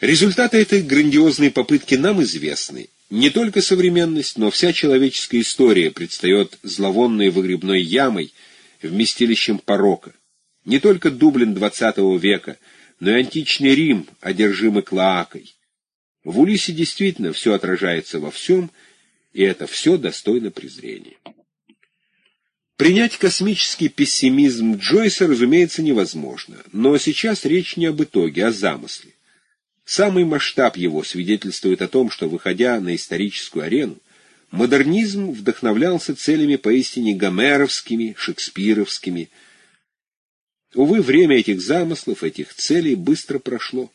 Результаты этой грандиозной попытки нам известны. Не только современность, но вся человеческая история предстает зловонной выгребной ямой, вместилищем порока. Не только Дублин XX века, но и античный Рим, одержимый Клоакой. В Улисе действительно все отражается во всем, и это все достойно презрения. Принять космический пессимизм Джойса, разумеется, невозможно, но сейчас речь не об итоге, а о замысле. Самый масштаб его свидетельствует о том, что, выходя на историческую арену, модернизм вдохновлялся целями поистине гомеровскими, шекспировскими. Увы, время этих замыслов, этих целей быстро прошло.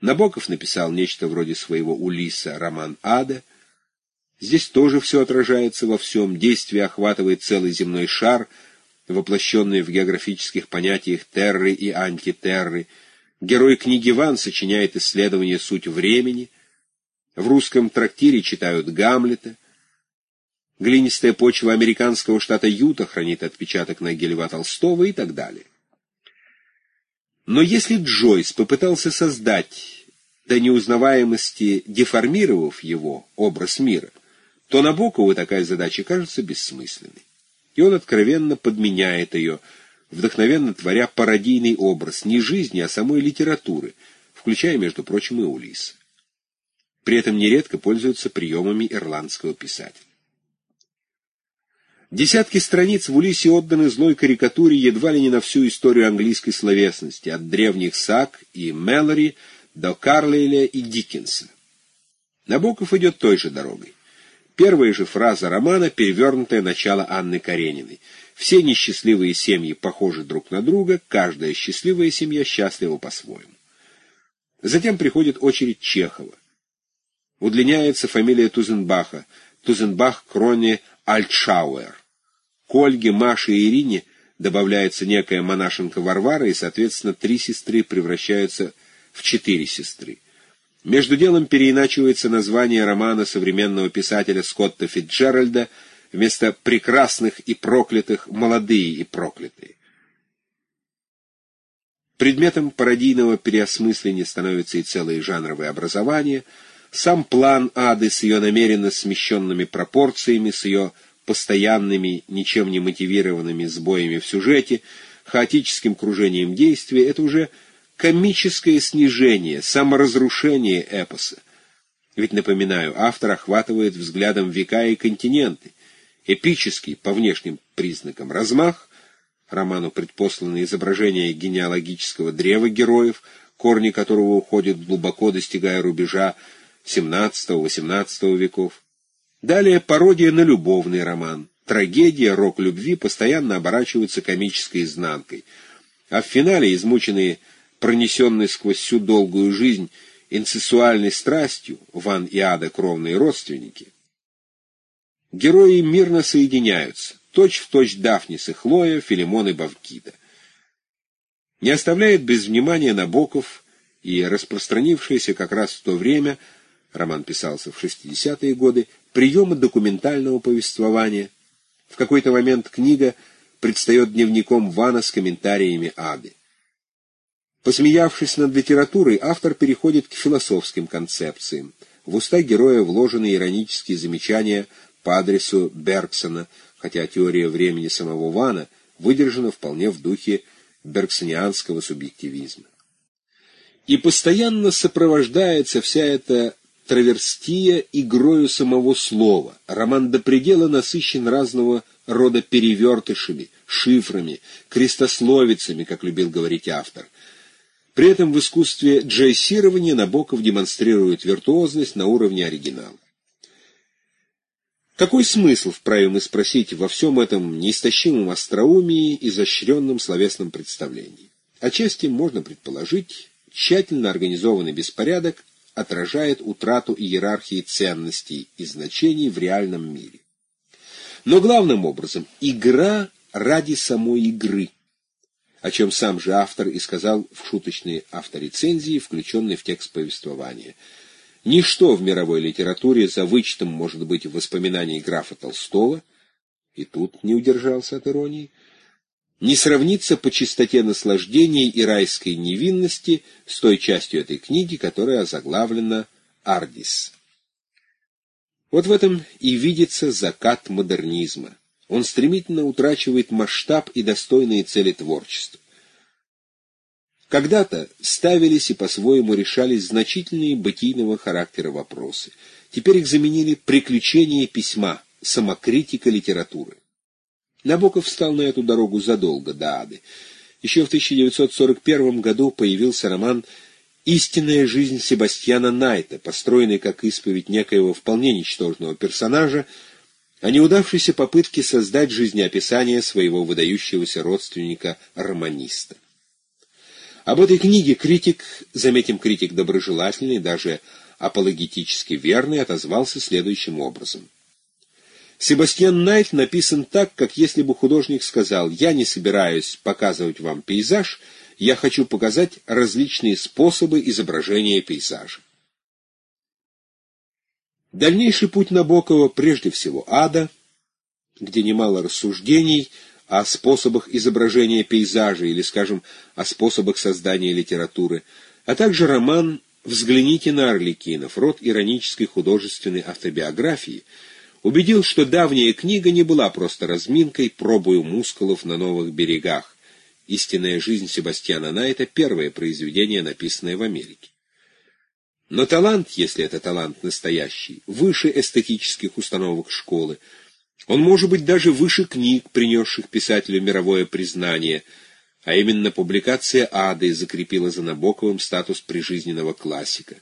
Набоков написал нечто вроде своего Улиса «Роман ада». Здесь тоже все отражается во всем, действие охватывает целый земной шар, воплощенный в географических понятиях терры и антитерры, Герой книги Ван сочиняет исследование «Суть времени». В русском трактире читают Гамлета. Глинистая почва американского штата Юта хранит отпечаток на Льва Толстого и так далее. Но если Джойс попытался создать до неузнаваемости, деформировав его, образ мира, то Набокову такая задача кажется бессмысленной. И он откровенно подменяет ее – вдохновенно творя пародийный образ не жизни, а самой литературы, включая, между прочим, и Улисса. При этом нередко пользуются приемами ирландского писателя. Десятки страниц в Улисе отданы злой карикатуре едва ли не на всю историю английской словесности, от древних Сак и Мэлори до Карлейля и Диккенса. Набоков идет той же дорогой. Первая же фраза романа — перевернутое начало Анны Карениной — все несчастливые семьи похожи друг на друга, каждая счастливая семья счастлива по-своему. Затем приходит очередь Чехова. Удлиняется фамилия Тузенбаха, Тузенбах Кроне Альтшауэр. К Ольге, Маше и Ирине добавляется некая монашенка Варвара, и, соответственно, три сестры превращаются в четыре сестры. Между делом переиначивается название романа современного писателя Скотта Фитджеральда вместо прекрасных и проклятых молодые и проклятые. Предметом пародийного переосмысления становится и целое жанровое образование, сам план ады с ее намеренно смещенными пропорциями, с ее постоянными, ничем не мотивированными сбоями в сюжете, хаотическим кружением действия — это уже комическое снижение, саморазрушение эпоса. Ведь, напоминаю, автор охватывает взглядом века и континенты, эпический по внешним признакам размах, роману предпослано изображение генеалогического древа героев, корни которого уходят глубоко, достигая рубежа XVII-XVIII веков. Далее пародия на любовный роман. Трагедия, рок любви постоянно оборачиваются комической изнанкой. А в финале, измученные, пронесенные сквозь всю долгую жизнь инцессуальной страстью, Ван и Ада кровные родственники, Герои мирно соединяются, точь-в-точь точь Дафнис и Хлоя, Филимон и Бавкида. Не оставляет без внимания Набоков и распространившиеся как раз в то время, роман писался в 60-е годы, приемы документального повествования. В какой-то момент книга предстает дневником Вана с комментариями Ады. Посмеявшись над литературой, автор переходит к философским концепциям. В уста героя вложены иронические замечания по адресу Бергсона, хотя теория времени самого Вана выдержана вполне в духе бергсонианского субъективизма. И постоянно сопровождается вся эта траверстия игрою самого слова. Роман до предела насыщен разного рода перевертышами, шифрами, крестословицами, как любил говорить автор. При этом в искусстве джейсирования Набоков демонстрирует виртуозность на уровне оригинала. Какой смысл, вправе мы спросить, во всем этом неистощимом остроумии изощренном словесном представлении? Отчасти можно предположить, тщательно организованный беспорядок отражает утрату иерархии ценностей и значений в реальном мире. Но главным образом игра ради самой игры, о чем сам же автор и сказал в шуточной авторецензии, включенной в текст повествования – Ничто в мировой литературе за вычетом может быть воспоминаний графа Толстого, и тут не удержался от иронии, не сравнится по чистоте наслаждений и райской невинности с той частью этой книги, которая озаглавлена «Ардис». Вот в этом и видится закат модернизма. Он стремительно утрачивает масштаб и достойные цели творчества. Когда-то ставились и по-своему решались значительные бытийного характера вопросы. Теперь их заменили приключения письма, самокритика литературы. Набоков встал на эту дорогу задолго до ады. Еще в 1941 году появился роман «Истинная жизнь Себастьяна Найта», построенный как исповедь некоего вполне ничтожного персонажа, о неудавшейся попытке создать жизнеописание своего выдающегося родственника-романиста. Об этой книге критик, заметим, критик доброжелательный, даже апологетически верный, отозвался следующим образом. Себастьян Найт написан так, как если бы художник сказал «Я не собираюсь показывать вам пейзаж, я хочу показать различные способы изображения пейзажа». Дальнейший путь Набокова прежде всего ада, где немало рассуждений о способах изображения пейзажа или, скажем, о способах создания литературы, а также роман «Взгляните на Орликинов», род иронической художественной автобиографии – убедил, что давняя книга не была просто разминкой, пробою мускулов на новых берегах. «Истинная жизнь Себастьяна Найта» — первое произведение, написанное в Америке. Но талант, если это талант настоящий, выше эстетических установок школы. Он может быть даже выше книг, принесших писателю мировое признание, а именно публикация «Ады» закрепила за Набоковым статус прижизненного классика.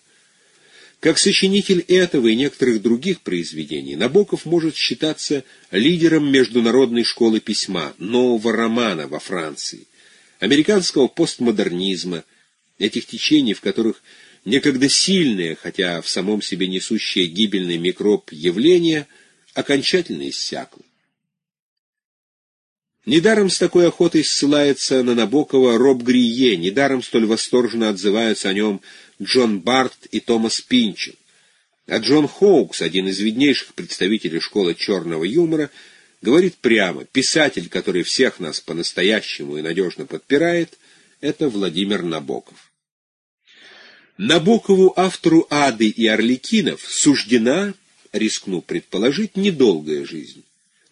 Как сочинитель этого и некоторых других произведений, Набоков может считаться лидером международной школы письма, нового романа во Франции, американского постмодернизма, этих течений, в которых некогда сильное, хотя в самом себе несущее гибельный микроб явление, окончательно иссякло. Недаром с такой охотой ссылается на Набокова Роб Грие, недаром столь восторженно отзываются о нем Джон Барт и Томас Пинчел. А Джон Хоукс, один из виднейших представителей школы черного юмора, говорит прямо, писатель, который всех нас по-настоящему и надежно подпирает, это Владимир Набоков. Набокову, автору «Ады» и «Орликинов», суждена, рискну предположить, недолгая жизнь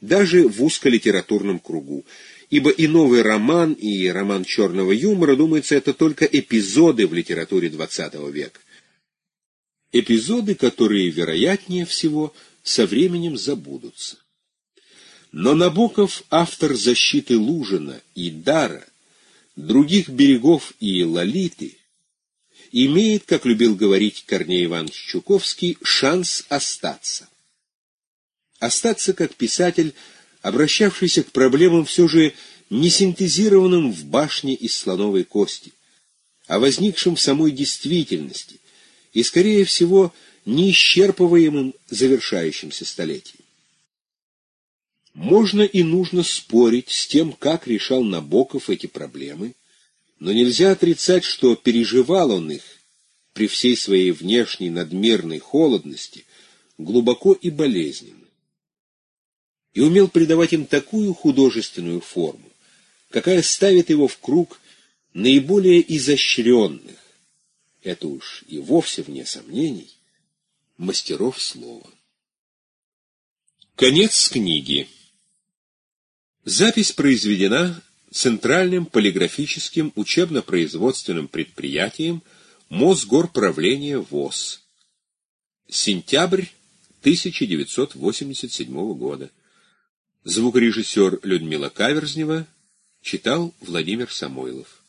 даже в узколитературном кругу, ибо и новый роман, и роман черного юмора, думается, это только эпизоды в литературе XX века. Эпизоды, которые, вероятнее всего, со временем забудутся. Но Набоков, автор «Защиты Лужина» и «Дара», «Других берегов» и «Лолиты», имеет, как любил говорить Корней Иванович Чуковский, шанс остаться остаться как писатель, обращавшийся к проблемам все же не синтезированным в башне из слоновой кости, а возникшим в самой действительности и, скорее всего, неисчерпываемым завершающимся столетием. Можно и нужно спорить с тем, как решал Набоков эти проблемы, но нельзя отрицать, что переживал он их при всей своей внешней надмирной холодности глубоко и болезненно и умел придавать им такую художественную форму, какая ставит его в круг наиболее изощренных, это уж и вовсе вне сомнений, мастеров слова. Конец книги. Запись произведена Центральным полиграфическим учебно-производственным предприятием Мосгорправления ВОЗ. Сентябрь 1987 года. Звукорежиссер Людмила Каверзнева читал Владимир Самойлов.